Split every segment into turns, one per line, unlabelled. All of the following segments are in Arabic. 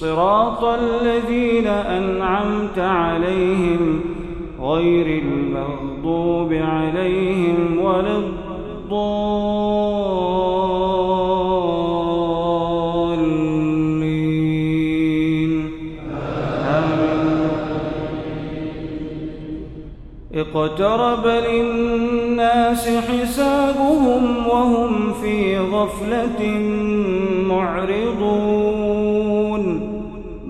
صراط الذين أنعمت عليهم غير المغضوب عليهم ولا الضالين. اقترب للناس حسابهم وهم في غفلة معرضون.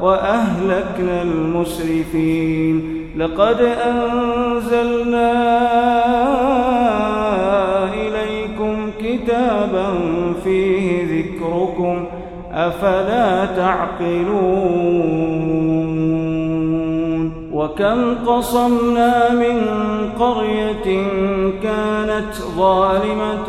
وأهلكنا المسرفين. لقد أنزلنا إليكم كتابا فيه ذكركم أفلا تعقلون. وكم قصمنا من قرية كانت ظالمة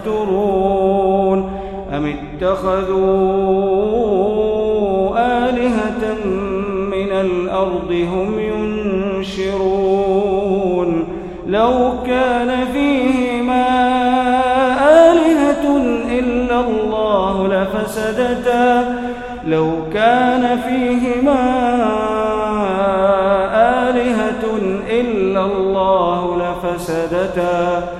يفترون أم اتخذوا آلهة من الأرض هم ينشرون لو كان فيهما آلهة إلا الله لفسدتا لو كان فيهما آلهة إلا الله لفسدتا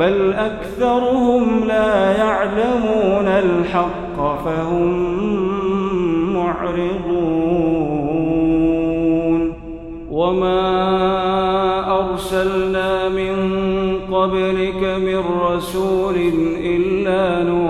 بل أكثرهم لا يعلمون الحق فهم معرضون وما أرسلنا من قبلك من رسول إلا نوحي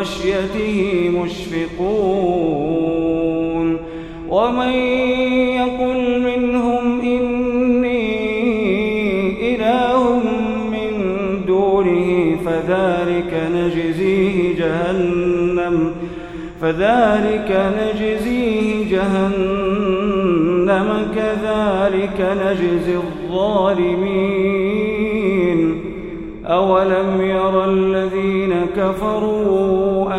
خشيته مشفقون ومن يقل منهم إني إله من دونه فذلك نجزيه جهنم فذلك نجزيه جهنم كذلك نجزي الظالمين أولم ير الذين كفروا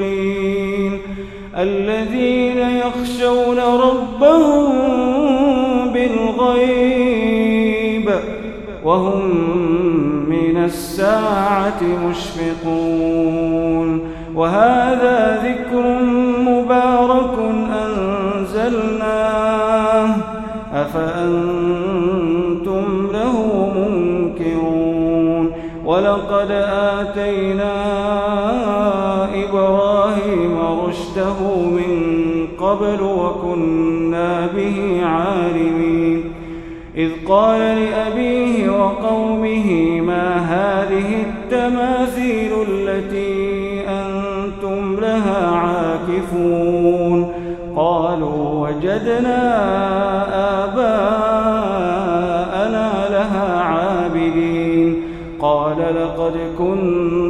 للمتقين الذين يخشون ربهم بالغيب وهم من الساعة مشفقون وهذا ذكر مبارك أنزلناه أفأنتم له منكرون ولقد آتينا رشده من قبل وكنا به عالمين. إذ قال لأبيه وقومه ما هذه التماثيل التي أنتم لها عاكفون؟ قالوا وجدنا آباءنا لها عابدين. قال لقد كنتم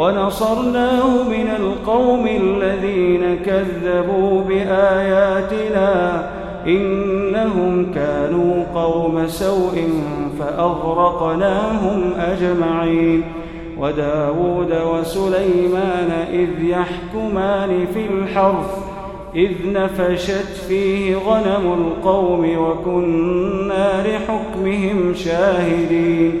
ونصرناه من القوم الذين كذبوا بآياتنا إنهم كانوا قوم سوء فأغرقناهم أجمعين وداود وسليمان إذ يحكمان في الحرث إذ نفشت فيه غنم القوم وكنا لحكمهم شاهدين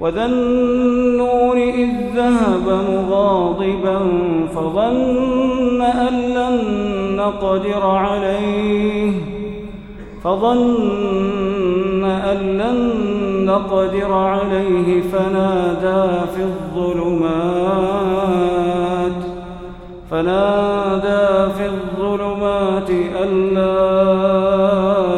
وذا النور إذ ذهب مغاضبا فظن أن لن نقدر عليه فظن أن لن نقدر عليه فنادى في الظلمات فنادى في الظلمات أن لا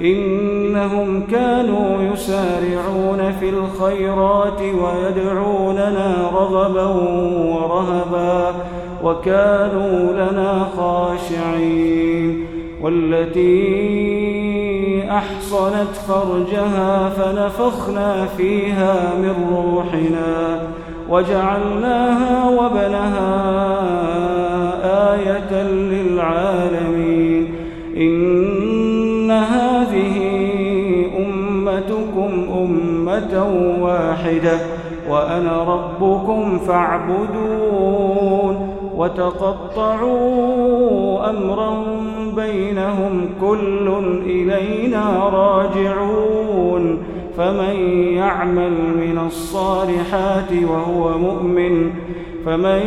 إنهم كانوا يسارعون في الخيرات ويدعوننا رغبا ورهبا وكانوا لنا خاشعين والتي أحصنت فرجها فنفخنا فيها من روحنا وجعلناها وبنها آية للعالمين. إن أمتكم أمة واحدة وأنا ربكم فاعبدون وتقطعوا أمرا بينهم كل إلينا راجعون فمن يعمل من الصالحات وهو مؤمن فمن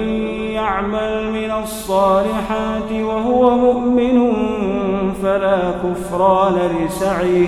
يعمل من الصالحات وهو مؤمن فلا كفران لسعيه